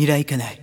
依頼かない。